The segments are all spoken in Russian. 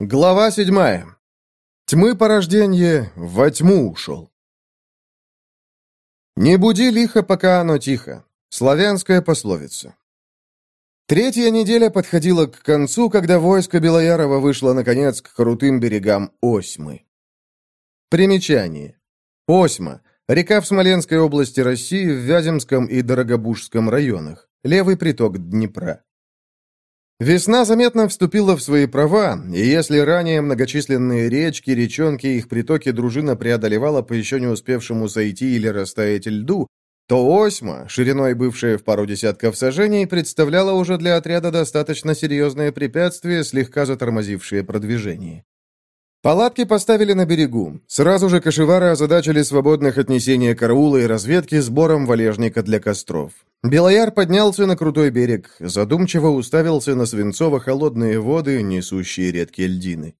Глава седьмая. Тьмы порождение во тьму ушел. «Не буди лихо, пока оно тихо». Славянская пословица. Третья неделя подходила к концу, когда войско Белоярова вышло, наконец, к крутым берегам Осьмы. Примечание. Осьма. Река в Смоленской области России, в Вяземском и Дорогобужском районах. Левый приток Днепра. Весна заметно вступила в свои права, и если ранее многочисленные речки, речонки и их притоки дружина преодолевала по еще не успевшему сойти или растаять льду, то Осьма, шириной бывшая в пару десятков сажений, представляла уже для отряда достаточно серьезное препятствие, слегка затормозившее продвижение. Палатки поставили на берегу. Сразу же кошевары озадачили свободных отнесения караула и разведки сбором валежника для костров. Белояр поднялся на крутой берег, задумчиво уставился на свинцово-холодные воды, несущие редкие льдины.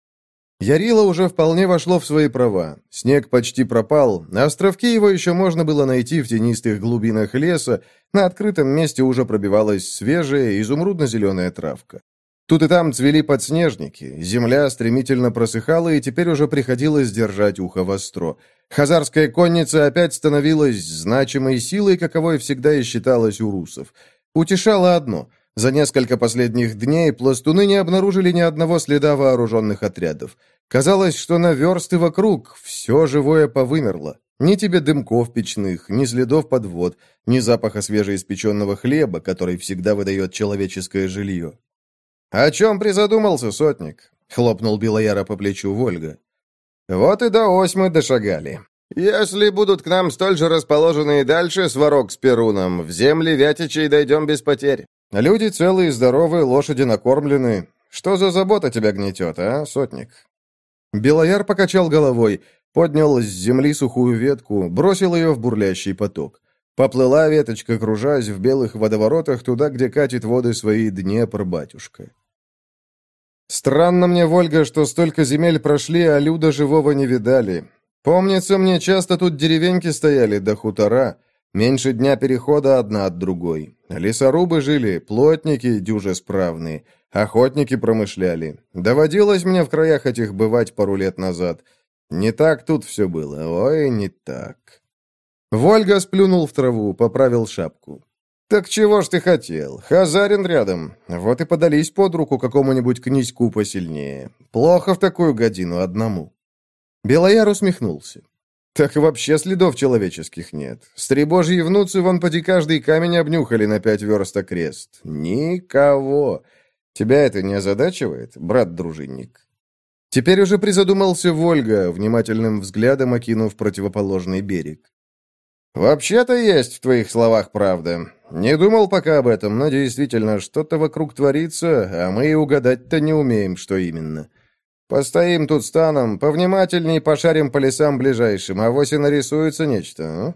Ярило уже вполне вошло в свои права. Снег почти пропал, на островке его еще можно было найти в тенистых глубинах леса, на открытом месте уже пробивалась свежая изумрудно-зеленая травка. Тут и там цвели подснежники, земля стремительно просыхала, и теперь уже приходилось держать ухо востро. Хазарская конница опять становилась значимой силой, каковой всегда и считалась у русов. Утешало одно — за несколько последних дней пластуны не обнаружили ни одного следа вооруженных отрядов. Казалось, что на версты вокруг все живое повымерло. Ни тебе дымков печных, ни следов подвод, ни запаха свежеиспеченного хлеба, который всегда выдает человеческое жилье. «О чем призадумался, сотник?» — хлопнул Белояра по плечу Вольга. «Вот и до осьмы дошагали. Если будут к нам столь же расположены и дальше, сварок с Перуном, в земли Вятичей дойдем без потерь. Люди целые и здоровые, лошади накормлены. Что за забота тебя гнетет, а, сотник?» Белояр покачал головой, поднял с земли сухую ветку, бросил ее в бурлящий поток. Поплыла веточка, кружась в белых водоворотах туда, где катит воды свои Днепр-батюшка. Странно мне, Вольга, что столько земель прошли, а люда живого не видали. Помнится, мне часто тут деревеньки стояли до хутора. Меньше дня перехода одна от другой. Лесорубы жили, плотники дюже справные, охотники промышляли. Доводилось мне в краях этих бывать пару лет назад. Не так тут все было, ой, не так. Вольга сплюнул в траву, поправил шапку. «Так чего ж ты хотел? Хазарин рядом. Вот и подались под руку какому-нибудь князьку посильнее. Плохо в такую годину одному». Белояр усмехнулся. «Так вообще следов человеческих нет. Стребожьи внуцы вон поди каждый камень обнюхали на пять верст крест. Никого. Тебя это не озадачивает, брат-дружинник?» Теперь уже призадумался Вольга, внимательным взглядом окинув противоположный берег. «Вообще-то есть в твоих словах правда. Не думал пока об этом, но действительно, что-то вокруг творится, а мы и угадать-то не умеем, что именно. Постоим тут станом, повнимательней пошарим по лесам ближайшим, а вось и нарисуется нечто, а?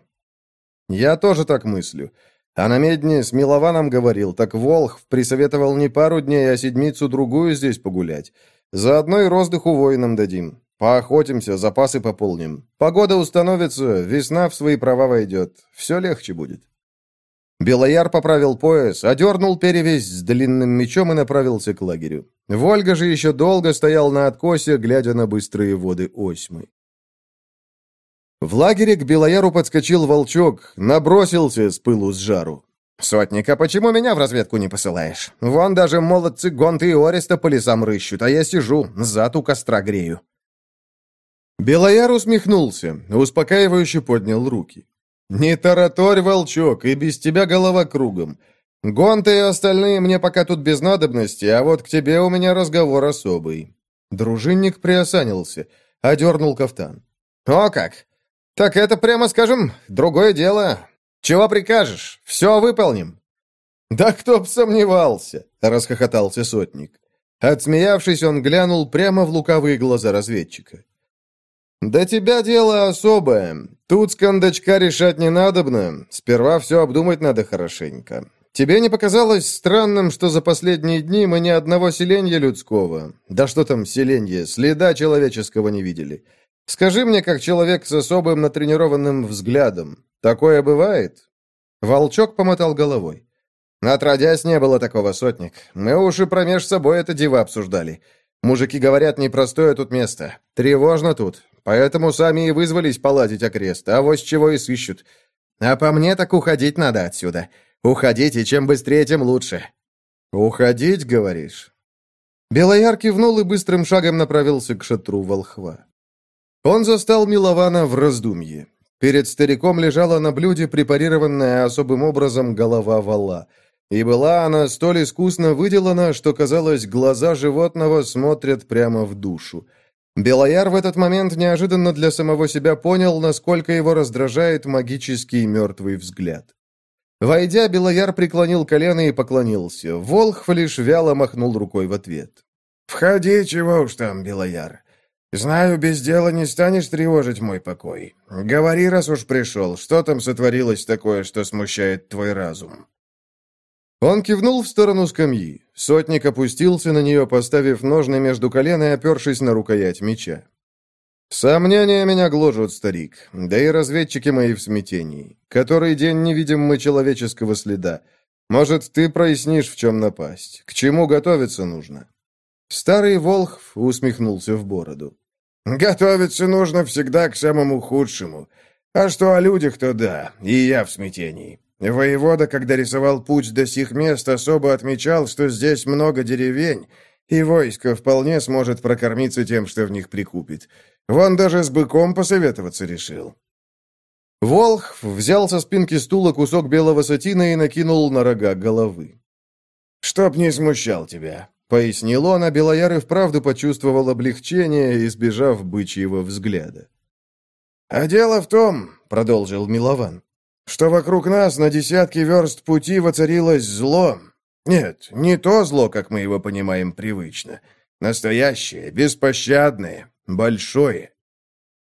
Я тоже так мыслю. А на медне с Милованом говорил, так Волхв присоветовал не пару дней, а седмицу-другую здесь погулять. Заодно и роздыху воинам дадим. Поохотимся, запасы пополним. Погода установится, весна в свои права войдет. Все легче будет. Белояр поправил пояс, одернул перевязь с длинным мечом и направился к лагерю. Вольга же еще долго стоял на откосе, глядя на быстрые воды Осьмы. В лагере к Белояру подскочил волчок, набросился с пылу с жару. «Сотник, а почему меня в разведку не посылаешь? Вон даже молодцы Гонты и Ореста по лесам рыщут, а я сижу, зад у костра грею». Белояр усмехнулся, успокаивающе поднял руки. «Не тараторь, волчок, и без тебя голова кругом. Гонты и остальные мне пока тут без надобности, а вот к тебе у меня разговор особый». Дружинник приосанился, одернул кафтан. «О как! Так это, прямо скажем, другое дело. Чего прикажешь? Все выполним». «Да кто б сомневался!» — расхохотался сотник. Отсмеявшись, он глянул прямо в лукавые глаза разведчика. «Да тебя дело особое. Тут с кондачка решать не надобно. Сперва все обдумать надо хорошенько. Тебе не показалось странным, что за последние дни мы ни одного селенья людского, да что там селенья, следа человеческого не видели? Скажи мне, как человек с особым натренированным взглядом, такое бывает?» Волчок помотал головой. «Отродясь, не было такого, сотник. Мы уж и промеж собой это диво обсуждали. Мужики говорят, непростое тут место. Тревожно тут. Поэтому сами и вызвались поладить окрест, а вот с чего и сыщут. А по мне так уходить надо отсюда. Уходить, и чем быстрее, тем лучше». «Уходить, говоришь?» Белояр кивнул и быстрым шагом направился к шатру волхва. Он застал Милована в раздумье. Перед стариком лежала на блюде препарированная особым образом голова вала. И была она столь искусно выделана, что, казалось, глаза животного смотрят прямо в душу. Белояр в этот момент неожиданно для самого себя понял, насколько его раздражает магический мертвый взгляд. Войдя, Белояр преклонил колено и поклонился. Волхв лишь вяло махнул рукой в ответ. «Входи, чего уж там, Белояр. Знаю, без дела не станешь тревожить мой покой. Говори, раз уж пришел, что там сотворилось такое, что смущает твой разум?» Он кивнул в сторону скамьи. Сотник опустился на нее, поставив ножны между колен и опершись на рукоять меча. «Сомнения меня гложут, старик, да и разведчики мои в смятении. Который день не видим мы человеческого следа. Может, ты прояснишь, в чем напасть? К чему готовиться нужно?» Старый Волхв усмехнулся в бороду. «Готовиться нужно всегда к самому худшему. А что о людях, то да, и я в смятении. Воевода, когда рисовал путь до сих мест, особо отмечал, что здесь много деревень, и войско вполне сможет прокормиться тем, что в них прикупит. Вон даже с быком посоветоваться решил». Волх взял со спинки стула кусок белого сатина и накинул на рога головы. «Чтоб не смущал тебя», — пояснил он, а Белояр и вправду почувствовал облегчение, избежав бычьего взгляда. «А дело в том», — продолжил Милован, «что вокруг нас на десятки верст пути воцарилось зло. Нет, не то зло, как мы его понимаем привычно. Настоящее, беспощадное, большое.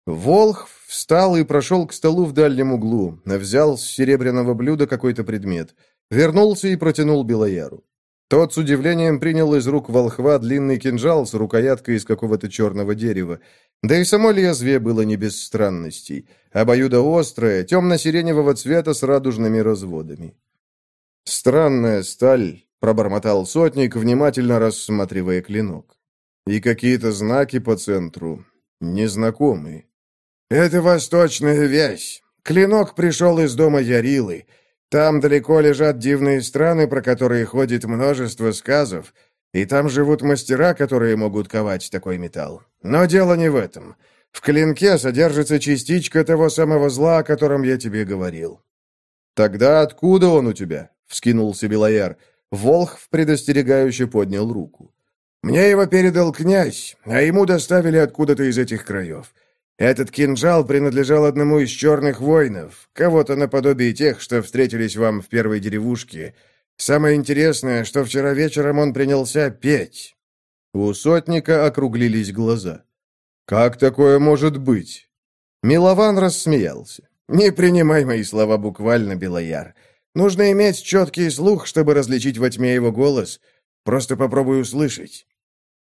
Волх встал и прошел к столу в дальнем углу, взял с серебряного блюда какой-то предмет, вернулся и протянул Белояру. Тот с удивлением принял из рук волхва длинный кинжал с рукояткой из какого-то черного дерева. Да и само лезвие было не без странностей. Обоюдоострое, темно-сиреневого цвета с радужными разводами. «Странная сталь», — пробормотал сотник, внимательно рассматривая клинок. «И какие-то знаки по центру. Незнакомые». «Это восточная вязь. Клинок пришел из дома Ярилы. Там далеко лежат дивные страны, про которые ходит множество сказов, и там живут мастера, которые могут ковать такой металл. Но дело не в этом. В клинке содержится частичка того самого зла, о котором я тебе говорил». «Тогда откуда он у тебя?» — вскинулся Белояр. Волх предостерегающе поднял руку. «Мне его передал князь, а ему доставили откуда-то из этих краев. Этот кинжал принадлежал одному из черных воинов, кого-то наподобие тех, что встретились вам в первой деревушке. Самое интересное, что вчера вечером он принялся петь». У сотника округлились глаза. «Как такое может быть?» Милован рассмеялся. «Не принимай мои слова буквально, Белояр. Нужно иметь четкий слух, чтобы различить во тьме его голос. Просто попробуй услышать».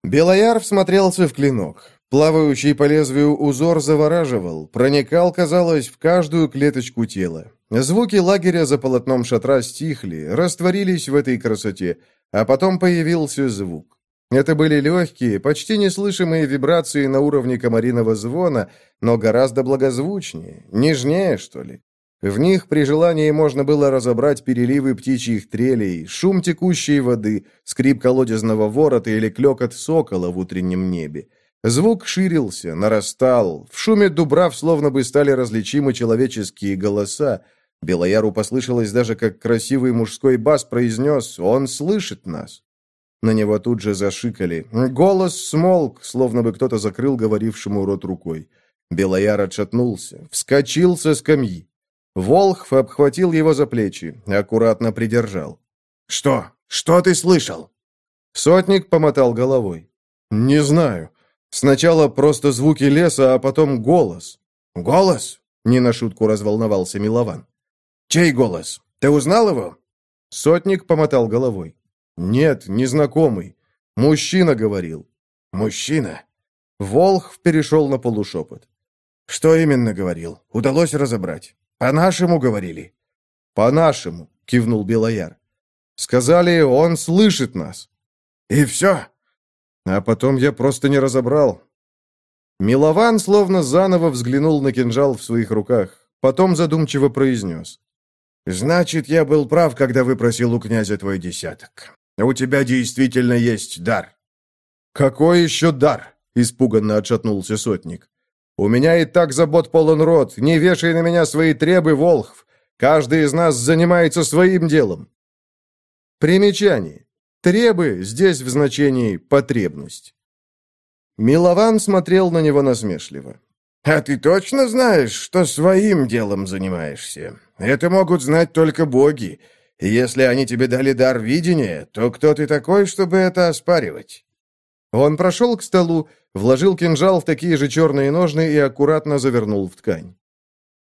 Белояр всмотрелся в клинок. Плавающий по лезвию узор завораживал, проникал, казалось, в каждую клеточку тела. Звуки лагеря за полотном шатра стихли, растворились в этой красоте, а потом появился звук. Это были легкие, почти неслышимые вибрации на уровне комариного звона, но гораздо благозвучнее, нежнее, что ли. В них при желании можно было разобрать переливы птичьих трелей, шум текущей воды, скрип колодезного ворота или клекот сокола в утреннем небе. Звук ширился, нарастал. В шуме дубрав словно бы стали различимы человеческие голоса. Белояру послышалось даже, как красивый мужской бас произнес «Он слышит нас». На него тут же зашикали. Голос смолк, словно бы кто-то закрыл говорившему рот рукой. Белояр отшатнулся, вскочил со скамьи. Волхв обхватил его за плечи, аккуратно придержал. «Что? Что ты слышал?» Сотник помотал головой. «Не знаю. Сначала просто звуки леса, а потом голос». «Голос?» — не на шутку разволновался Милован. «Чей голос? Ты узнал его?» Сотник помотал головой. «Нет, незнакомый. Мужчина говорил». «Мужчина?» Волх перешел на полушепот. «Что именно говорил? Удалось разобрать?» «По-нашему говорили?» «По-нашему», — кивнул Белояр. «Сказали, он слышит нас». «И все?» А потом я просто не разобрал. Милован словно заново взглянул на кинжал в своих руках, потом задумчиво произнес. «Значит, я был прав, когда выпросил у князя твой десяток. У тебя действительно есть дар». «Какой еще дар?» — испуганно отшатнулся сотник. «У меня и так забот полон рот. Не вешай на меня свои требы, Волхв. Каждый из нас занимается своим делом». Примечание. Требы здесь в значении «потребность». Милован смотрел на него насмешливо. «А ты точно знаешь, что своим делом занимаешься? Это могут знать только боги. Если они тебе дали дар видения, то кто ты такой, чтобы это оспаривать?» Он прошел к столу, вложил кинжал в такие же черные ножны и аккуратно завернул в ткань.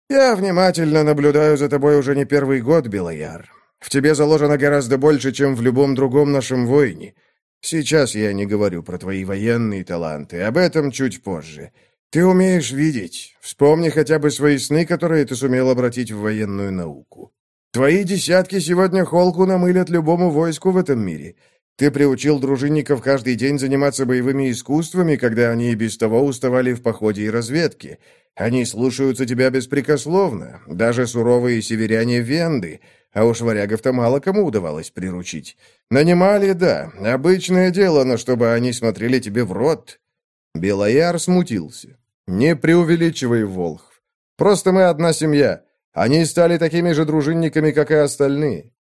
«Я внимательно наблюдаю за тобой уже не первый год, Белояр. В тебе заложено гораздо больше, чем в любом другом нашем воине. Сейчас я не говорю про твои военные таланты, об этом чуть позже. Ты умеешь видеть. Вспомни хотя бы свои сны, которые ты сумел обратить в военную науку. Твои десятки сегодня холку намылят любому войску в этом мире. Ты приучил дружинников каждый день заниматься боевыми искусствами, когда они и без того уставали в походе и разведке. Они слушаются тебя беспрекословно, даже суровые северяне Венды — а уж варягов-то мало кому удавалось приручить. Нанимали, да, обычное дело, но чтобы они смотрели тебе в рот. Белояр смутился. Не преувеличивай, Волхв. Просто мы одна семья. Они стали такими же дружинниками, как и остальные.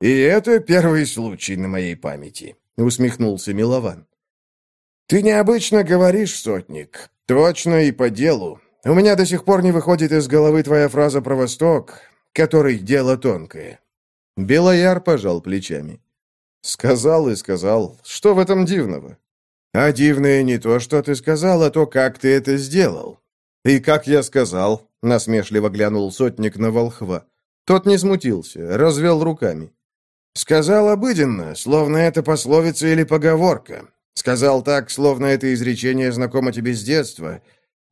И это первый случай на моей памяти, усмехнулся Милован. Ты необычно говоришь, сотник. Точно и по делу. У меня до сих пор не выходит из головы твоя фраза про Восток который дело тонкое». Белояр пожал плечами. «Сказал и сказал. Что в этом дивного?» «А дивное не то, что ты сказал, а то, как ты это сделал». «И как я сказал?» — насмешливо глянул сотник на волхва. Тот не смутился, развел руками. «Сказал обыденно, словно это пословица или поговорка. Сказал так, словно это изречение знакомо тебе с детства.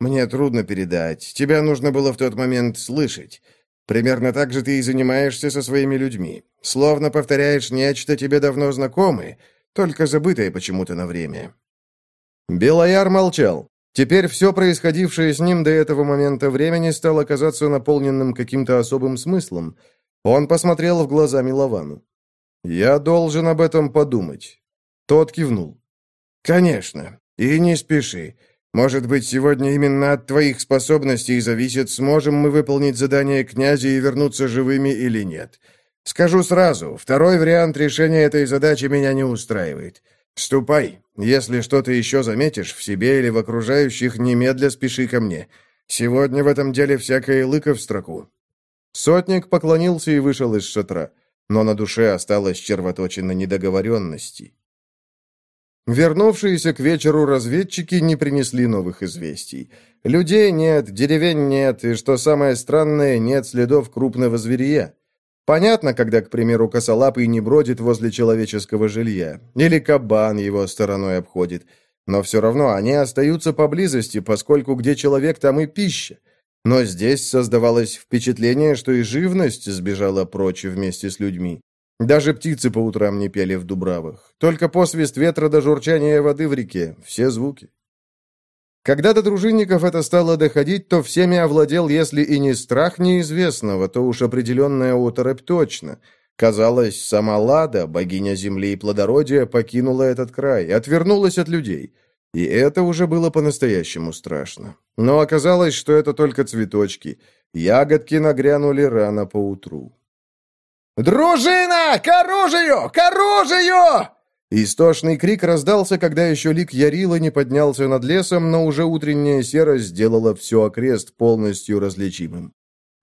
Мне трудно передать. Тебя нужно было в тот момент слышать. Примерно так же ты и занимаешься со своими людьми. Словно повторяешь нечто тебе давно знакомое, только забытое почему-то на время». Белояр молчал. Теперь все происходившее с ним до этого момента времени стало казаться наполненным каким-то особым смыслом. Он посмотрел в глаза Миловану. «Я должен об этом подумать». Тот кивнул. «Конечно. И не спеши. Может быть, сегодня именно от твоих способностей зависит, сможем мы выполнить задание князя и вернуться живыми или нет. Скажу сразу, второй вариант решения этой задачи меня не устраивает. Ступай. Если что-то еще заметишь в себе или в окружающих, немедля спеши ко мне. Сегодня в этом деле всякое лыко в строку». Сотник поклонился и вышел из шатра, но на душе осталось червоточина недоговоренностей. Вернувшиеся к вечеру разведчики не принесли новых известий. Людей нет, деревень нет, и, что самое странное, нет следов крупного зверя. Понятно, когда, к примеру, косолапый не бродит возле человеческого жилья, или кабан его стороной обходит, но все равно они остаются поблизости, поскольку где человек, там и пища. Но здесь создавалось впечатление, что и живность сбежала прочь вместе с людьми. Даже птицы по утрам не пели в дубравах. Только посвист ветра до журчания воды в реке. Все звуки. Когда до дружинников это стало доходить, то всеми овладел, если и не страх неизвестного, то уж определенная оторопь точно. Казалось, сама Лада, богиня земли и плодородия, покинула этот край, отвернулась от людей. И это уже было по-настоящему страшно. Но оказалось, что это только цветочки. Ягодки нагрянули рано поутру. «Дружина! К оружию! К оружию!» Истошный крик раздался, когда еще лик Ярила не поднялся над лесом, но уже утренняя сера сделала все окрест полностью различимым.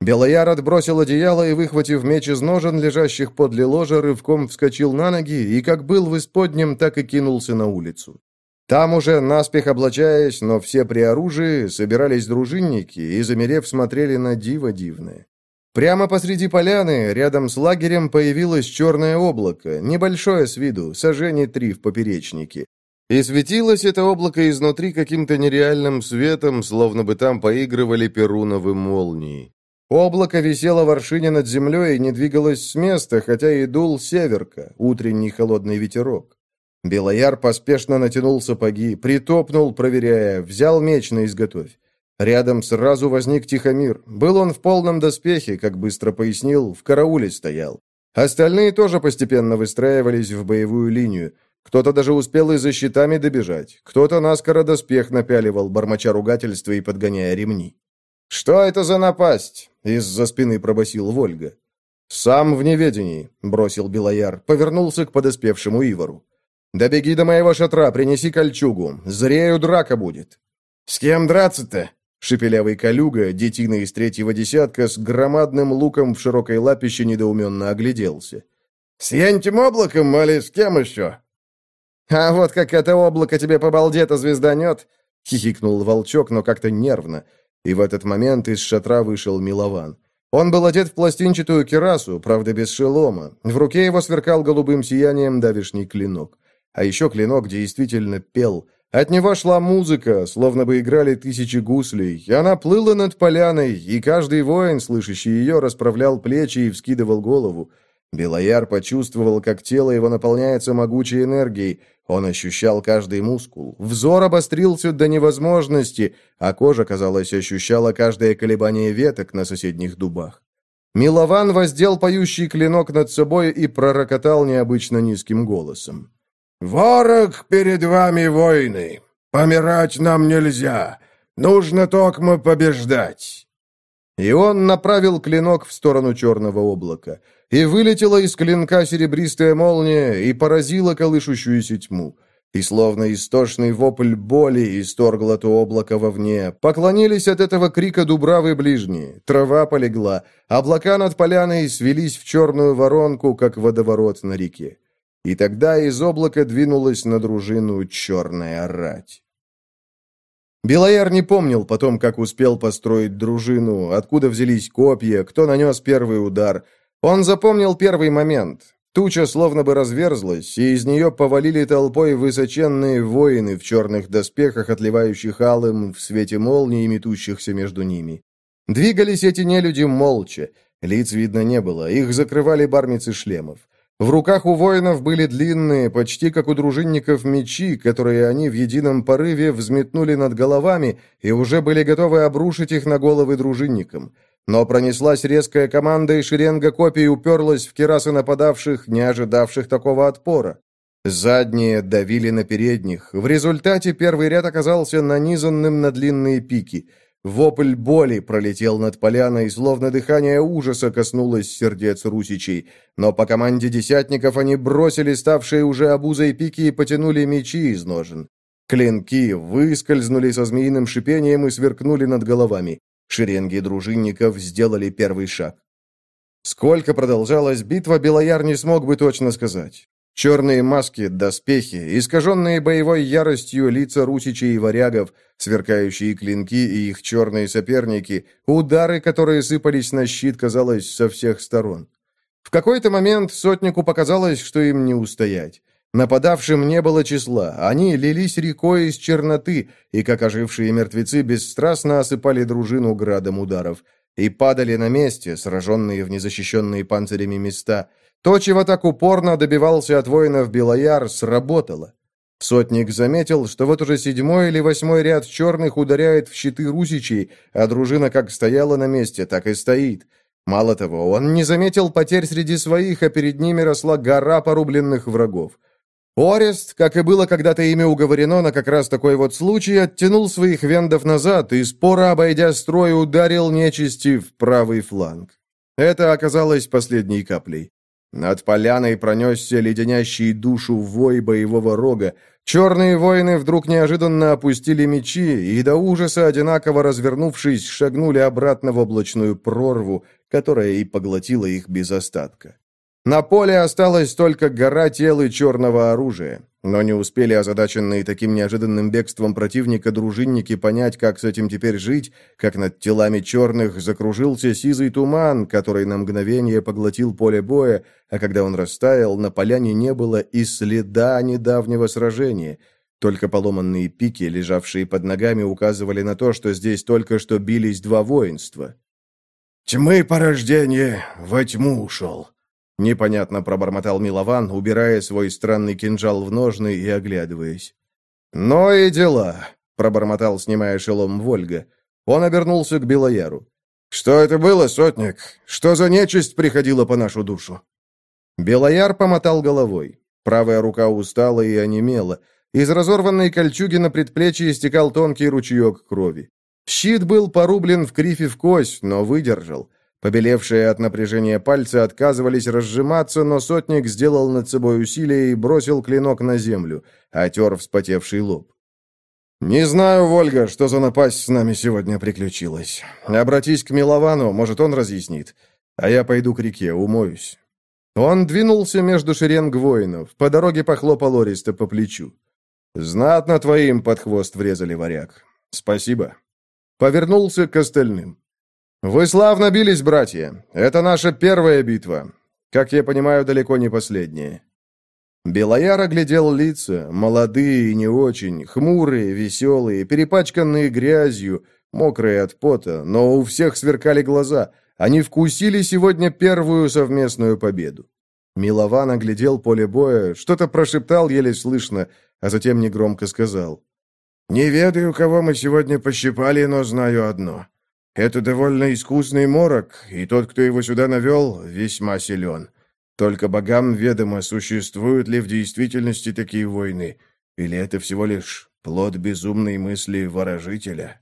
Белояр отбросил одеяло и, выхватив меч из ножен, лежащих подле ложа, рывком вскочил на ноги и, как был в исподнем, так и кинулся на улицу. Там уже, наспех облачаясь, но все при оружии, собирались дружинники и, замерев, смотрели на диво дивное. Прямо посреди поляны, рядом с лагерем, появилось черное облако, небольшое с виду, сожжение три в поперечнике. И светилось это облако изнутри каким-то нереальным светом, словно бы там поигрывали перуновы молнии. Облако висело в аршине над землей и не двигалось с места, хотя и дул северка, утренний холодный ветерок. Белояр поспешно натянул сапоги, притопнул, проверяя, взял меч на изготовь. Рядом сразу возник Тихомир. Был он в полном доспехе, как быстро пояснил, в карауле стоял. Остальные тоже постепенно выстраивались в боевую линию. Кто-то даже успел и за щитами добежать. Кто-то наскоро доспех напяливал, бормоча ругательства и подгоняя ремни. «Что это за напасть?» — из-за спины пробасил Вольга. «Сам в неведении», — бросил Белояр, повернулся к подоспевшему Ивору. «Добеги до моего шатра, принеси кольчугу. Зрею драка будет». «С кем драться-то?» Шепелявый колюга, детина из третьего десятка, с громадным луком в широкой лапище недоуменно огляделся. «С янтим облаком, или с кем еще?» «А вот как это облако тебе по балде-то звезданет!» — хихикнул волчок, но как-то нервно. И в этот момент из шатра вышел Милован. Он был одет в пластинчатую кирасу, правда без шелома. В руке его сверкал голубым сиянием давишний клинок. А еще клинок действительно пел. От него шла музыка, словно бы играли тысячи гуслей. И она плыла над поляной, и каждый воин, слышащий ее, расправлял плечи и вскидывал голову. Белояр почувствовал, как тело его наполняется могучей энергией. Он ощущал каждый мускул. Взор обострился до невозможности, а кожа, казалось, ощущала каждое колебание веток на соседних дубах. Милован воздел поющий клинок над собой и пророкотал необычно низким голосом. «Ворог перед вами войны! Помирать нам нельзя! Нужно токмо побеждать!» И он направил клинок в сторону черного облака — и вылетела из клинка серебристая молния и поразила колышущуюся тьму. И словно истошный вопль боли исторгло то облако вовне. Поклонились от этого крика дубравы ближние. Трава полегла. Облака над поляной свелись в черную воронку, как водоворот на реке. И тогда из облака двинулась на дружину черная рать. Белояр не помнил потом, как успел построить дружину, откуда взялись копья, кто нанес первый удар — он запомнил первый момент. Туча словно бы разверзлась, и из нее повалили толпой высоченные воины в черных доспехах, отливающих алым в свете молний, метущихся между ними. Двигались эти нелюди молча. Лиц видно не было, их закрывали бармицы шлемов. В руках у воинов были длинные, почти как у дружинников, мечи, которые они в едином порыве взметнули над головами и уже были готовы обрушить их на головы дружинникам. Но пронеслась резкая команда, и шеренга копий уперлась в керасы нападавших, не ожидавших такого отпора. Задние давили на передних. В результате первый ряд оказался нанизанным на длинные пики. Вопль боли пролетел над поляной, словно дыхание ужаса коснулось сердец русичей. Но по команде десятников они бросили ставшие уже обузой пики и потянули мечи из ножен. Клинки выскользнули со змеиным шипением и сверкнули над головами. Шеренги дружинников сделали первый шаг. Сколько продолжалась битва, Белояр не смог бы точно сказать. Черные маски, доспехи, искаженные боевой яростью лица русичей и варягов, сверкающие клинки и их черные соперники, удары, которые сыпались на щит, казалось, со всех сторон. В какой-то момент сотнику показалось, что им не устоять. Нападавшим не было числа, они лились рекой из черноты, и, как ожившие мертвецы, бесстрастно осыпали дружину градом ударов, и падали на месте, сраженные в незащищенные панцирями места. То, чего так упорно добивался от воинов Белояр, сработало. Сотник заметил, что вот уже седьмой или восьмой ряд черных ударяет в щиты русичей, а дружина как стояла на месте, так и стоит. Мало того, он не заметил потерь среди своих, а перед ними росла гора порубленных врагов. Орест, как и было когда-то ими уговорено на как раз такой вот случай, оттянул своих вендов назад и, споро обойдя строй, ударил нечисти в правый фланг. Это оказалось последней каплей. Над поляной пронесся леденящий душу вой боевого рога. Черные воины вдруг неожиданно опустили мечи и до ужаса, одинаково развернувшись, шагнули обратно в облачную прорву, которая и поглотила их без остатка. На поле осталась только гора тел и черного оружия. Но не успели озадаченные таким неожиданным бегством противника дружинники понять, как с этим теперь жить, как над телами черных закружился сизый туман, который на мгновение поглотил поле боя, а когда он растаял, на поляне не было и следа недавнего сражения. Только поломанные пики, лежавшие под ногами, указывали на то, что здесь только что бились два воинства. «Тьмы порождение во тьму ушел», — непонятно пробормотал Милован, убирая свой странный кинжал в ножны и оглядываясь. «Но и дела», — пробормотал, снимая шелом Вольга. Он обернулся к Белояру. «Что это было, сотник? Что за нечисть приходила по нашу душу?» Белояр помотал головой. Правая рука устала и онемела. Из разорванной кольчуги на предплечье истекал тонкий ручеек крови. Щит был порублен в крифе в кость, но выдержал. Побелевшие от напряжения пальцы отказывались разжиматься, но сотник сделал над собой усилие и бросил клинок на землю, отер вспотевший лоб. «Не знаю, Вольга, что за напасть с нами сегодня приключилась. Обратись к Миловану, может, он разъяснит. А я пойду к реке, умоюсь». Он двинулся между шеренг воинов, по дороге похлопал Ориста по плечу. «Знатно твоим под хвост врезали, варяг. Спасибо». Повернулся к остальным. «Вы славно бились, братья. Это наша первая битва. Как я понимаю, далеко не последняя. Белояр оглядел лица, молодые и не очень, хмурые, веселые, перепачканные грязью, мокрые от пота, но у всех сверкали глаза. Они вкусили сегодня первую совместную победу. Милован оглядел поле боя, что-то прошептал еле слышно, а затем негромко сказал. «Не ведаю, кого мы сегодня пощипали, но знаю одно. Это довольно искусный морок, и тот, кто его сюда навел, весьма силен. Только богам ведомо, существуют ли в действительности такие войны, или это всего лишь плод безумной мысли ворожителя.